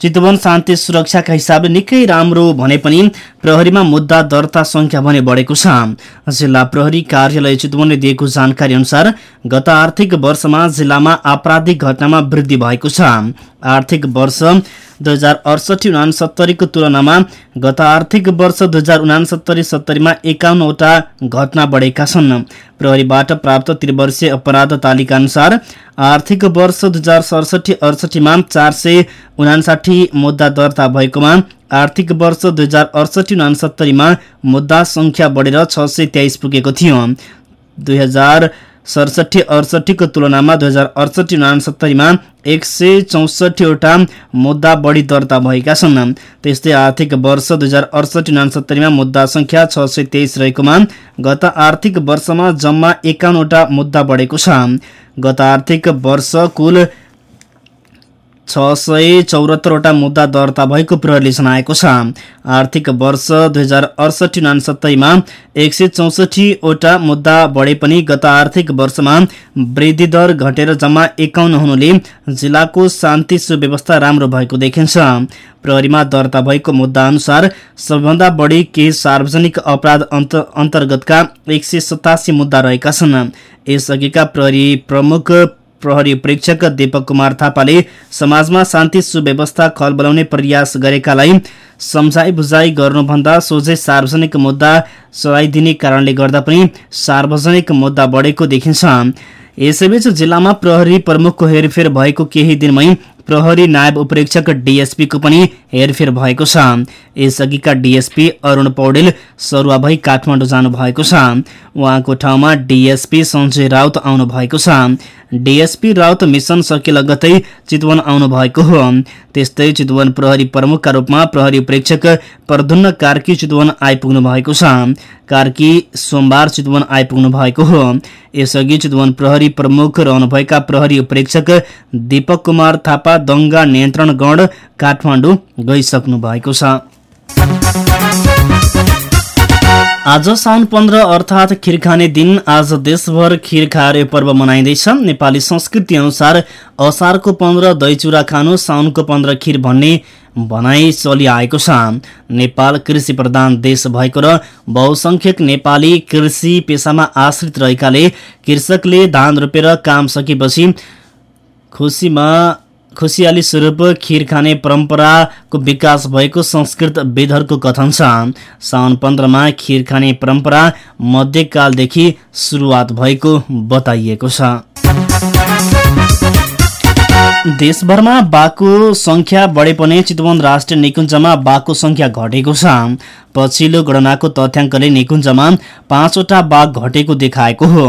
चितवन शान्ति सुरक्षाका हिसाबले निकै राम्रो भने पनि प्रहरीमा मुद्दा दर्ता संख्या भने बढेको छ। जिल्ला प्रहरी कार्यालय चितवनले दिएको जानकारी अनुसार गत आर्थिक वर्षमा जिल्लामा आपराधिक घटनामा वृद्धि भएको छ। आर्थिक वर्ष दुई हजार अडसठी उनासत्तरीको तुलनामा गत आर्थिक वर्ष दुई हजार उनासत्तरी सत्तरीमा एकाउन्नवटा घटना बढेका छन्। प्रहरीबाट प्राप्त त्रिवर्षीय अपराध तालिका अनुसार आर्थिक वर्ष दुई हजार सडसठी अडसठीमा चार सय उनासाठी मुद्दा दर्ता भएकोमा आर्थिक वर्ष दुई हजार अडसठी उनासत्तरीमा मुद्दा संख्या बढेर छ सय तेइस पुगेको थियो। दुई हजार सडसठी अडसठीको तुलनामा दुई हजार अडसठी उनासत्तरीमा एक सय चौसठीवटा मुद्दा बढी दर्ता भएका छन्। त्यस्तै आर्थिक वर्ष दुई हजार अडसठी उनासत्तरीमा मुद्दा संख्या छ सय तेइस रहेकोमा गत आर्थिक वर्षमा जम्मा एकाउन्नवटा मुद्दा बढेको छ। गत आर्थिक वर्ष कुल छ सय चौरात्तरवटा मुद्दा दर्ता भएको प्रहरीले जनाएको छ। आर्थिक वर्ष दुई हजार अडसठी उनासत्तरीमा एक सय चौसठीवटा मुद्दा बढे पनि गत आर्थिक वर्षमा वृद्धि दर घटेर जम्मा एकाउन्न हुनुले जिल्लाको शान्ति सुव्यवस्था राम्रो भएको देखिन्छ। प्रहरीमा दर्ता भएको मुद्दा अनुसार सबैभन्दा बढी केही सार्वजनिक अपराध अन्तर्गतका एक सय सतासी मुद्दा रहेका छन्। यसअघिका प्रहरी प्रमुख प्रहरी प्रेक्षक दीपक कुमार थापाले समाजमा शान्ति सुव्यवस्था खल बनाउने प्रयास गरेकालाई सम्झाइ बुझाइ गर्नुभन्दा सोझै सार्वजनिक मुद्दा चलाइदिने कारणले गर्दा पनि सार्वजनिक मुद्दा बढेको देखिन्छ। यसैबीच जिल्लामा प्रहरी प्रमुखको हेरफेर भएको केही दिनमै प्रहरी नायब उपरीक्षक डिएसपीको पनि हेरफेर भएको छ। यसअघिका डिएसपी अरूण पौडेल सरुवा भई काठमाडौँ जानु भएको छ। उहाँको ठाउँमा डिएसपी सञ्जय राउत आउनु भएको छ। डिएसपी राउत मिशन सके लगतै चितवन आउनु भएको हो। त्यस्तै चितवन प्रहरी प्रमुखका रूपमा प्रहरी प्रेक्षक प्रधुन्न कार्की चितवन आइपुग्नु भएको छ। कार्की सोमबार चितवन आइपुग्नु भएको हो। यसअघि चितवन प्रहरी प्रमुख रहनुभएका प्रहरी प्रेक्षक दीपक कुमार थापा दङ्गा नियन्त्रण गण काठमाडौँ गइसक्नु भएको छ। आज साउन पन्ध्र अर्थात् खिर खाने दिन। आज देशभर खिर खाएर पर्व मनाइँदैछ। नेपाली संस्कृति अनुसार असारको पन्ध्र दहीचुरा खानु साउनको पन्ध्र खिर भन्ने भनाइ चलिआएको छ। नेपाल कृषि प्रधान देश भएको र बहुसंख्यक नेपाली कृषि पेसामा आश्रित रहेकाले कृषकले धान रोपेर काम सकेपछि खुसीमा खुसियाली स्वरूप खिर खाने परम्पराको विकास भएको संस्कृत वेदहरूको कथन छ। साउन पन्ध्रमा खिर खाने परम्परा मध्यकालदेखि सुरुवात भएको बताइएको छ। देशभरमा बाघको संख्या बढे पनि चितवन राष्ट्रिय निकुञ्जमा बाघको संख्या घटेको छ। पछिल्लो गणनाको तथ्याङ्कले निकुञ्जमा पाँचवटा बाघ घटेको देखाएको हो।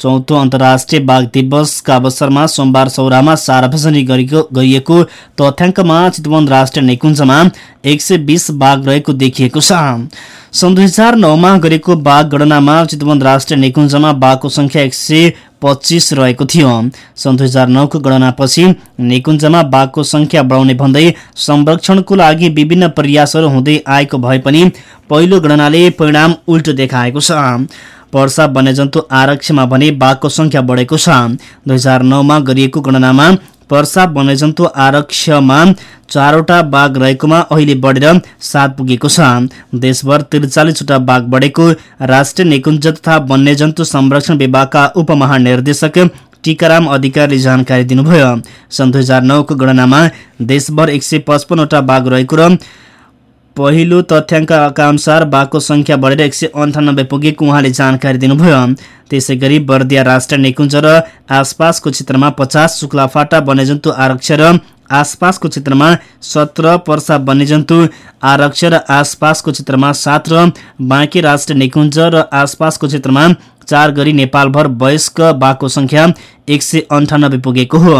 चौथो अन्तर्राष्ट्रिय बाघ दिवसका अवसरमा सोमबार सौरामा सार्वजनिक गरिएको तथ्याङ्कमा चितवन राष्ट्रिय निकुञ्जमा एक सय बिस बाघ रहेको देखिएको छ। सन् दुई हजार नौमा गरेको बाघ गणनामा चितवन राष्ट्रिय निकुञ्जमा बाघको संख्या एक सय पच्चिस रहेको थियो। सन् दुई हजार नौको गणनापछि निकुञ्जमा बाघको संख्या बढाउने भन्दै संरक्षणको लागि विभिन्न प्रयासहरू हुँदै आएको भए पनि पहिलो गणनाले परिणाम उल्टो देखाएको छ। पर्सा वन्यजन्तु आरक्षमा भने बाघको संख्या बढेको छ। दुई हजार नौमा गरिएको गणनामा पर्सा वन्यजन्तु आरक्षमा चारवटा बाघ रहेकोमा अहिले बढेर सात पुगेको छ। देशभर त्रिचालिसवटा बाघ बढेको राष्ट्रिय निकुञ्ज तथा वन्यजन्तु संरक्षण विभागका उपमहानिर्देशक टीकाराम अधिकारीले जानकारी दिनुभयो। सन् दुई हजार नौको गणनामा देशभर एक सय पचपन्नवटा बाघ रहेको र पहिलो तथ्याङ्कका अनुसार बाघको संख्या बढेर एक सय अन्ठानब्बे पुगेको उहाँले जानकारी दिनुभयो। त्यसै गरी बर्दिया राष्ट्रिय निकुञ्ज र आसपासको क्षेत्रमा पचास शुक्लाफाटा वन्यजन्तु आरक्ष र आसपासको क्षेत्रमा सत्र पर्सा वन्यजन्तु आरक्ष र आसपासको क्षेत्रमा सात र बाँकी राष्ट्रिय निकुञ्ज र आसपासको क्षेत्रमा चार गरी नेपालभर वयस्क बाघको संख्या एक सय अन्ठानब्बे पुगेको हो।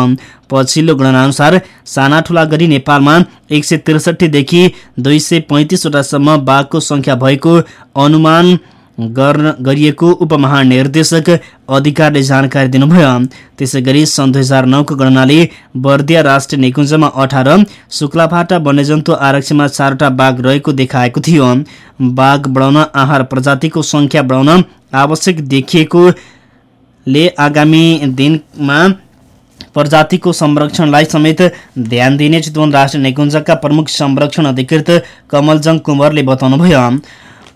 पछिल्लो गणनाअनुसार साना ठुला गरी नेपालमा एक सय त्रिसठीदेखि दुई सय पैँतिसवटासम्म बाघको संख्या भएको अनुमान गरिएको उपमहानिर्देशक अधिकारले जानकारी दिनुभयो। त्यसै गरी सन् दुई हजार नौको गणनाले बर्दिया राष्ट्रिय निकुञ्जमा अठार शुक्लाफाटा वन्यजन्तु आरक्षमा चारवटा बाघ रहेको देखाएको थियो। बाघ बढाउन आहार प्रजातिको संख्या बढाउन आवश्यक देखिएकोले आगामी दिनमा प्रजातिको संरक्षणलाई समेत ध्यान दिने चितवन राष्ट्रिय निकुञ्जका प्रमुख संरक्षण अधिकृत कमलजङ कुँवरले बताउनुभयो।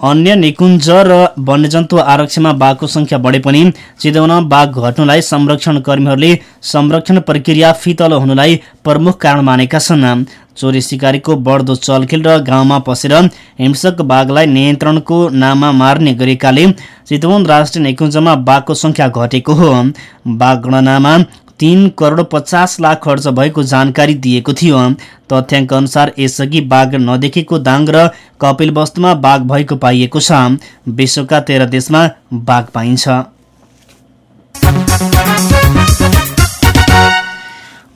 अन्य निकुञ्ज र वन्यजन्तु आरक्षमा बाघको संख्या बढे पनि। चितवन बाघ घट्नुलाई संरक्षण कर्मीहरूले संरक्षण प्रक्रिया फितलो हुनुलाई प्रमुख कारण मानेका छन्। चोरी सिकारीको बढ्दो चलखेल र गाउँमा पसेर हिंसक बाघलाई नियन्त्रणको नाममा मार्ने गरेकाले चितवन राष्ट्रिय निकुञ्जमा बाघको संख्या घटेको हो। बाघ गणनामा तीन करोड पचास लाख खर्च भएको जानकारी दिएको थियो। तथ्याङ्क अनुसार यसअघि बाघ नदेखेको दाङ र कपिल वस्तुमा बाघ भएको पाइएको छ। विश्वका तेह्र देशमा बाघ पाइन्छ।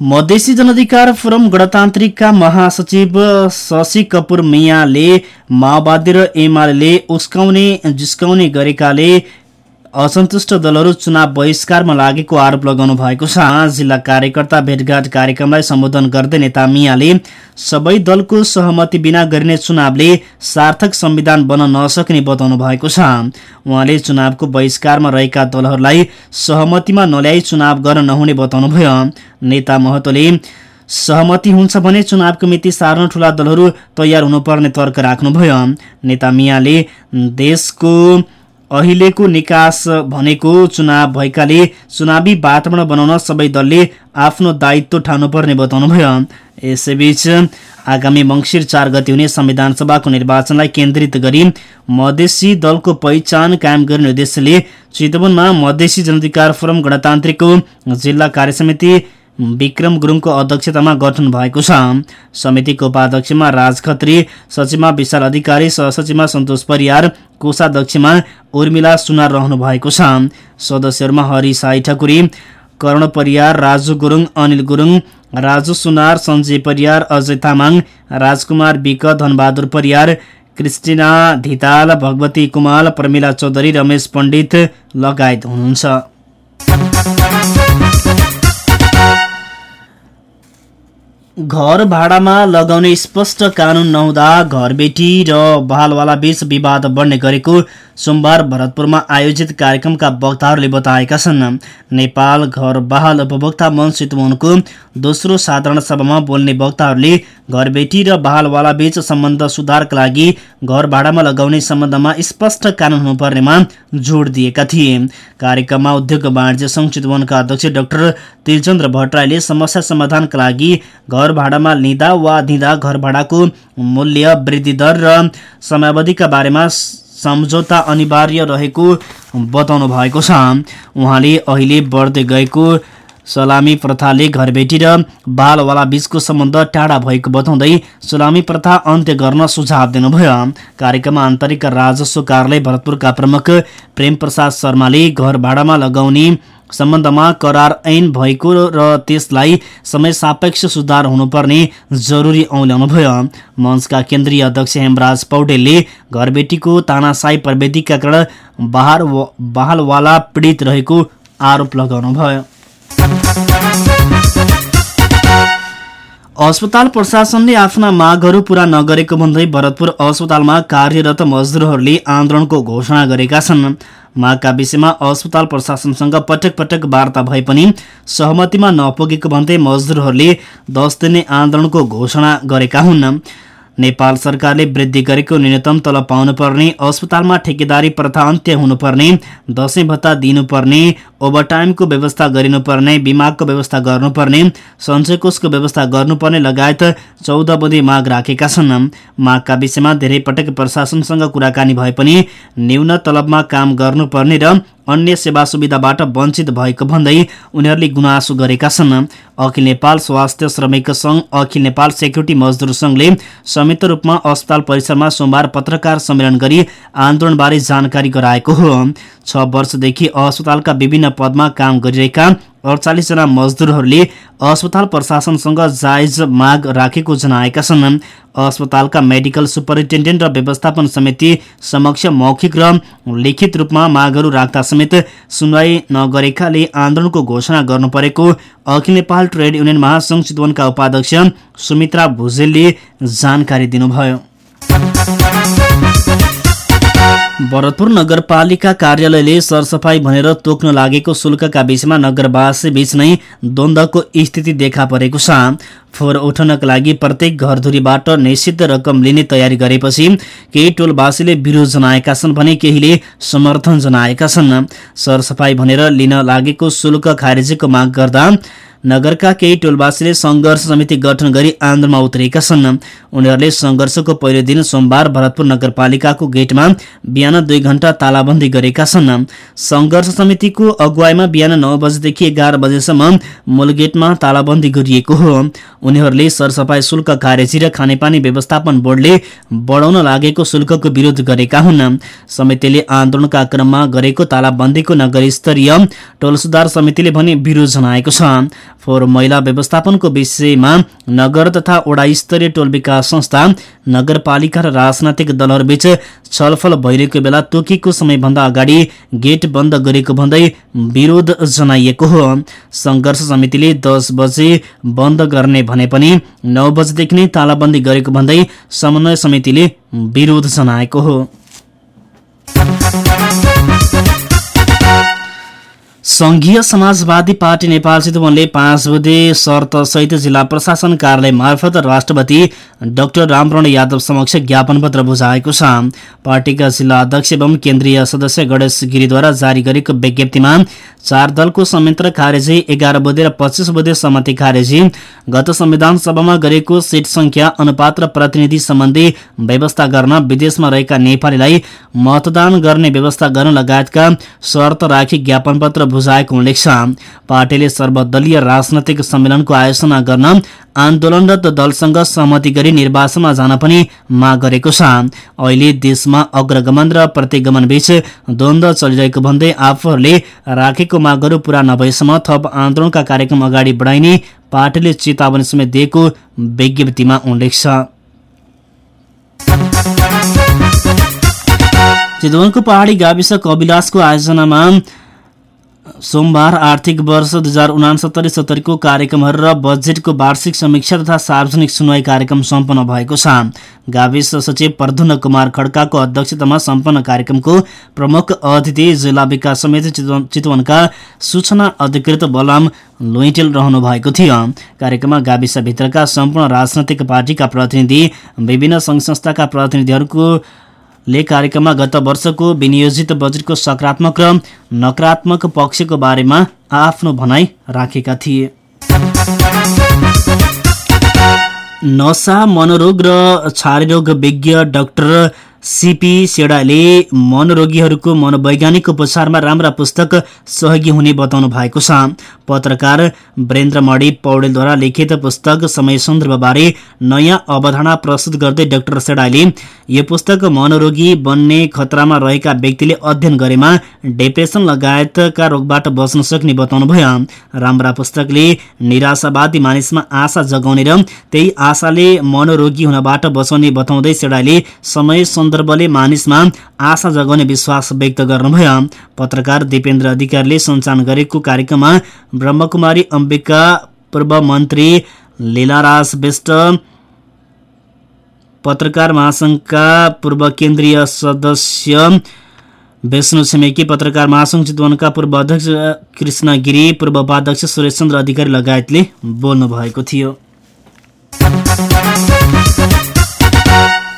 मधेसी जनअधिकार फोरम गणतान्त्रिकका महासचिव शशि कपुर मियाले माओवादी र एमाले उस्काउने जिस्काउने गरेकाले असन्तुष्ट दलहरू चुनाव बहिष्कारमा लागेको आरोप लगाउनु भएको छ। जिल्ला कार्यकर्ता भेटघाट कार्यक्रमलाई सम्बोधन गर्दै नेता मियाले सबै दलको सहमति बिना गरिने चुनावले सार्थक संविधान बन्न नसक्ने बताउनु भएको छ। उहाँले चुनावको बहिष्कारमा रहेका दलहरूलाई सहमतिमा नल्याई चुनाव गर्न नहुने बताउनुभयो। नेता महतोले सहमति हुन्छ भने चुनावको मिति सार्न ठूला दलहरू तयार हुनुपर्ने तर्क राख्नुभयो। नेता मियाले देशको अहिलेको निकास भनेको चुनाव भएकाले चुनावी वातावरण बनाउन सबै दलले आफ्नो दायित्व ठान्नुपर्ने बताउनुभयो। यसैबीच आगामी मङ्सिर चार गति हुने संविधान सभाको निर्वाचनलाई केन्द्रित गरी मधेसी दलको पहिचान कायम गर्ने उद्देश्यले चितवनमा मधेसी जनअधिकार फोरम गणतान्त्रिकको जिल्ला कार्यसमिति विक्रम गुरुङको अध्यक्षतामा गठन भएको छ। समितिको उपाध्यक्षमा राज खत्री सचिवमा विशाल अधिकारी सहसचिवमा सन्तोष परियार कोषाध्यक्षमा उर्मिला सुनार रहनु भएको छ। सदस्यहरूमा हरि साई ठकुरी कर्ण परियार राजु गुरुङ अनिल गुरुङ राजु सुनार सञ्जय परियार अजय तामाङ राजकुमार विक धनबहादुर परियार क्रिस्टिना धिताल भगवती कुमाल प्रमिला चौधरी रमेश पण्डित लगायत हुनुहुन्छ। घर भाडामा लगाउने स्पष्ट कानून नहुँदा घरबेटी र बहालवाला बीच विवाद बढ्ने गरेको सोमबार भरतपुरमा आयोजित कार्यक्रमका वक्ताहरूले बताएका छन् नेपाल घर बहाल उपभोक्ता मञ्च चितवनको दोस्रो साधारण सभामा बोल्ने वक्ताहरूले घरबेटी र बहालवाला बीच सम्बन्ध सुधारका लागि घर भाडामा लगाउने सम्बन्धमा स्पष्ट कानून हुनुपर्नेमा जोड दिएका थिए। कार्यक्रममा उद्योग वाणिज्य सङ्घ चितवनका अध्यक्ष डाक्टर तिलचन्द्र भट्टराईले समस्या समाधानका लागि घर भाडामा लिँदा वा दिँदा घर भाडाको मूल्य वृद्धि दर र समयावधिका बारेमा सम्झौता अनिवार्य रहेको बताउनु भएको छ। उहाँले अहिले बढ्दै गएको सलामी प्रथाले घरबेटी र बालवाला बीचको सम्बन्ध टाढा भएको बताउँदै सलामी प्रथा अन्त्य गर्न सुझाव दिनुभयो। कार्यक्रममा आन्तरिक राजस्व कार्यालय भरतपुरका प्रमुख प्रेम प्रसाद शर्माले घर भाडामा लगाउने सम्बन्धमा करार ऐन भएको र त्यसलाई समय सापेक्ष सुधार हुनुपर्ने जरुरी औल्याउनुभयो मञ्चका केन्द्रीय अध्यक्ष हेमराज पौडेलले घरबेटीको तानासाई प्रविधिका कारण बहार बहालवाला पीडित रहेको आरोप लगाउनुभयो अस्पताल प्रशासनले आफ्ना मागहरू पूरा नगरेको भन्दै भरतपुर अस्पतालमा कार्यरत मजदुरहरूले आन्दोलनको घोषणा गरेका छन्। मागका विषयमा अस्पताल प्रशासनसँग पटक पटक वार्ता भए पनि सहमतिमा नपुगेको भन्दै मजदुरहरूले दस दिने आन्दोलनको घोषणा गरेका हुन्। नेपाल सरकारले वृद्धि गरेको न्यूनतम तलब पाउनुपर्ने अस्पतालमा ठेकेदारी प्रथा अन्त्य हुनुपर्ने दसैँ भत्ता दिनुपर्ने ओभरटाइमको व्यवस्था गरिनुपर्ने बिमाको व्यवस्था गर्नुपर्ने सञ्चय कोषको व्यवस्था गर्नुपर्ने लगायत चौध बुँदी माग राखेका छन्। मागका विषयमा धेरै पटक प्रशासनसँग कुराकानी भए पनि न्यून तलबमा काम गर्नुपर्ने र अन्य सेवा सुविधाबाट वञ्चित भएको भन्दै उनीहरूले गुनासो गरेका छन्। अखिल नेपाल स्वास्थ्य श्रमिक संघ अखिल नेपाल सेक्युरिटी मजदुर संघले संयुक्त रूपमा अस्पताल परिसरमा सोमबार पत्रकार सम्मेलन गरी आन्दोलनबारे जानकारी गराएको हो। छ वर्षदेखि अस्पतालका विभिन्न पदमा काम गरिरहेका अडचालिसजना मजदुरहरूले अस्पताल प्रशासनसँग जायज माग राखेको जनाएका छन्। अस्पतालका मेडिकल सुपरिन्टेन्डेन्ट र व्यवस्थापन समिति समक्ष मौखिक र लिखित रूपमा मागहरू राख्दा समेत सुनवाई नगरेकाले आन्दोलनको घोषणा गर्नु परेको अखिल नेपाल ट्रेड युनियन महासंघ चितवनका उपाध्यक्ष सुमित्रा भुजेलले जानकारी दिनुभयो। भरतपुर नगरपालिका कार्यालयले सरसफाई भनेर तोक्न लागेको शुल्कका विषयमा नगरवासी बीच नै द्वन्द्वको स्थिति देखा परेको छ। फोहोर उठाउनका लागि प्रत्येक घरधुरीबाट निषिद्ध रकम लिने तयारी गरेपछि केही टोलवासीले विरोध जनाएका छन् भने केहीले समर्थन जनाएका छन्। सरसफाई भनेर लिन लागेको शुल्क खारेजीको माग गर्दा नगरका केही टोलवासीले सङ्घर्ष समिति गठन गरी आन्दोलनमा उत्रेका छन्। उनीहरूले सङ्घर्षको पहिलो दिन सोमबार भरतपुर नगरपालिकाको गेटमा बिहान दुई घण्टा तालाबन्दी गरेका छन्। सङ्घर्ष समितिको अगुवाईमा बिहान नौ बजेदेखि एघार बजेसम्म मूल गेटमा तालाबन्दी गरिएको हो। उनीहरूले सरसफाई शुल्क खारेजी र खानेपानी व्यवस्थापन बोर्डले बढाउन लागेको शुल्कको विरोध गरेका हुन्। समितिले आन्दोलनका क्रममा गरेको तालाबन्दीको नगर स्तरीय टोल सुधार समितिले भने विरोध जनाएको छ। फोहोर मैला व्यवस्थापनको विषयमा नगर तथा वडा स्तरीय टोल विकास संस्था नगरपालिका र राजनैतिक दलहरूबीच छलफल भइरहेको बेला तोकेको समयभन्दा अगाडि गेट बन्द गरेको भन्दै विरोध जनाइएको हो। सङ्घर्ष समितिले दस बजे बन्द गर्ने भने पनि नौ बजेदेखि नै तालाबन्दी गरेको भन्दै समन्वय समितिले विरोध जनाएको हो। संघीय समाजवादी पार्टी नेपाल चितवनले पाँच बुधे सहित जिल्ला प्रशासन कार्यालय मार्फत राष्ट्रपति डाक्टर रामरण यादव समक्ष ज्ञापन पत्र बुझाएको छ। पार्टीका जिल्ला अध्यक्ष एवं केन्द्रीय सदस्य गणेश गिरीद्वारा जारी गरेको विज्ञप्तिमा चार दलको संयन्त्र खारेजी एघार बुधे र पच्चिस बुधे सहमति खारेजी गत संविधान सभामा गरेको सिट संख्या अनुपात र प्रतिनिधि सम्बन्धी व्यवस्था गर्न विदेशमा रहेका नेपालीलाई मतदान गर्ने व्यवस्था गर्न लगायतका शर्त राखी ज्ञापन बुझाएको उल्लेख छ पार्टीले सर्वदलीय राजनैतिक सम्मेलनको आयोजना गर्न आन्दोलनरत दलसँग सहमति गरी निर्वाचनमा जान पनि माग गरेको छ। अहिले देशमा अग्रगमन र प्रतिगमन बीच द्वन्द्व चलिरहेको भन्दै आफूहरूले राखेको मागहरू पूरा नभएसम्म थप आन्दोलनका कार्यक्रम अगाडि बढाइने पार्टीले चेतावनी समेत दिएको विज्ञप्तिमा उल्लेख छ। चितवनको पहाडी गाविस कविलासको आयोजनामा सोमबार आर्थिक वर्ष दुई हजार उनासत्तरी सत्तरीको कार्यक्रमहरू र बजेटको वार्षिक समीक्षा तथा सार्वजनिक सुनवाई कार्यक्रम सम्पन्न भएको छ। गाविस सचिव प्रधुन कुमार खड्काको अध्यक्षतामा सम्पन्न कार्यक्रमको प्रमुख अतिथि जिल्ला विकास समिति चितवनका सूचना अधिकृत बलराम लोइटेल रहनु भएको थियो। कार्यक्रममा गाविसभित्रका सम्पूर्ण राजनैतिक पार्टीका प्रतिनिधि विभिन्न सङ्घ संस्थाका प्रतिनिधिहरूको ले कार्यक्रममा गत वर्षको विनियोजित बजेटको सकारात्मक र नकारात्मक पक्षको बारेमा आफ्नो भनाई राखेका थिए। नसा मनोरोग र छारीरोग विज्ञ डाक्टर सिपी सेडाले मनोरोगीहरूको मनोवैज्ञानिक उपचारमा राम्रा पुस्तक सहयोगी हुने बताउनु भएको छ। पत्रकार मणि पौडेलद्वारा लिखित पुस्तक समय सन्दर्भबारे नयाँ अवधारणा प्रस्तुत गर्दै डाक्टर सेडाले यो पुस्तक मनोरोगी बन्ने खतरामा रहेका व्यक्तिले अध्ययन गरेमा डिप्रेसन लगायतका रोगबाट बच्न सक्ने बताउनुभयो राम्रा पुस्तकले निराशावादी मानिसमा आशा जगाउने र त्यही आशाले मनोरोगी हुनबाट बचाउने बताउँदै सेडाले समय सन्दर्भले मानिसमा आशा जगाउने विश्वास व्यक्त गर्नुभयो। पत्रकार दिपेन्द्र अधिकारीले सञ्चालन गरेको कार्यक्रममा ब्रह्मकुमारी अम्बिका पूर्व मन्त्री लीलाराज विष्ट पत्रकार महासङ्घका पूर्व केन्द्रीय सदस्य विष्णु छिमेकी पत्रकार महासङ्घ चितवनका पूर्व अध्यक्ष कृष्ण गिरी पूर्व उपाध्यक्ष सुरेश चन्द्र अधिकारी लगायतले बोल्नु भएको थियो।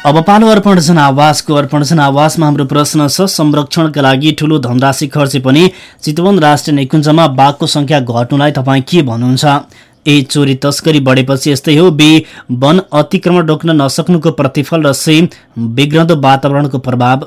अब पालो अर्पण जनावासको अर्पण जनावासमा हाम्रो प्रश्न छ संरक्षणका लागि ठूलो धनराशि खर्चे पनि चितवन राष्ट्रिय निकुञ्जमा बाघको संख्या घट्नुलाई तपाईँ के भन्नुहुन्छ? ए चोरी तस्करी बढेपछि यस्तै हो। बी वन अतिक्रमण रोक्न नसक्नुको प्रतिफल र सी बिग्रदो वातावरणको प्रभाव।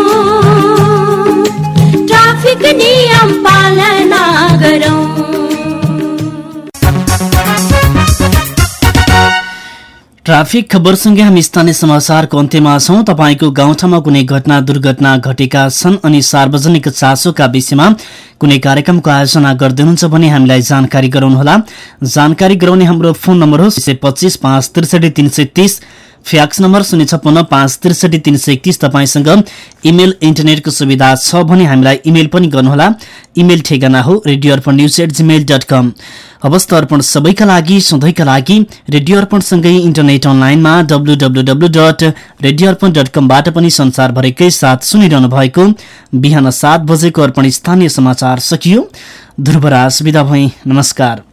नियम पालना ट्राफिक खबरसँगै हामी स्थानीय समाचारको अन्त्यमा छौँ। तपाईँको गाउँठाउँमा कुनै घटना दुर्घटना घटेका छन् अनि सार्वजनिक चासोका विषयमा कुनै कार्यक्रमको आयोजना गरिदिनुहुन्छ भने हामीलाई जानकारी गराउनुहोला। जानकारी गराउने हाम्रो फोन नम्बर हो सय पच्चिस पाँच त्रिसठी तिन सय तिस। फ्याक्स नम्बर शून्य छप्पन्न पाँच त्रिसठी तिन सय एकतिस तपाईँसँग इमेल इन्टरनेटको सुविधा छ भने हामीलाई इमेल पनि गर्नुहोला। इमेल ठेगाना हो radio Arpan news at Gmail dot com अवस्था अर्पण सबैका लागि सधैँका लागि रेडियो अर्पणसँगै इन्टरनेट अनलाइनमा W W W dot radio Arpan dot कमबाट पनि संसारभरिकै साथ सुनिरहनु भएको बिहान सात बजेको अर्पण स्थानीय समाचार सकियो। ध्रुवराज विदा भई नमस्कार।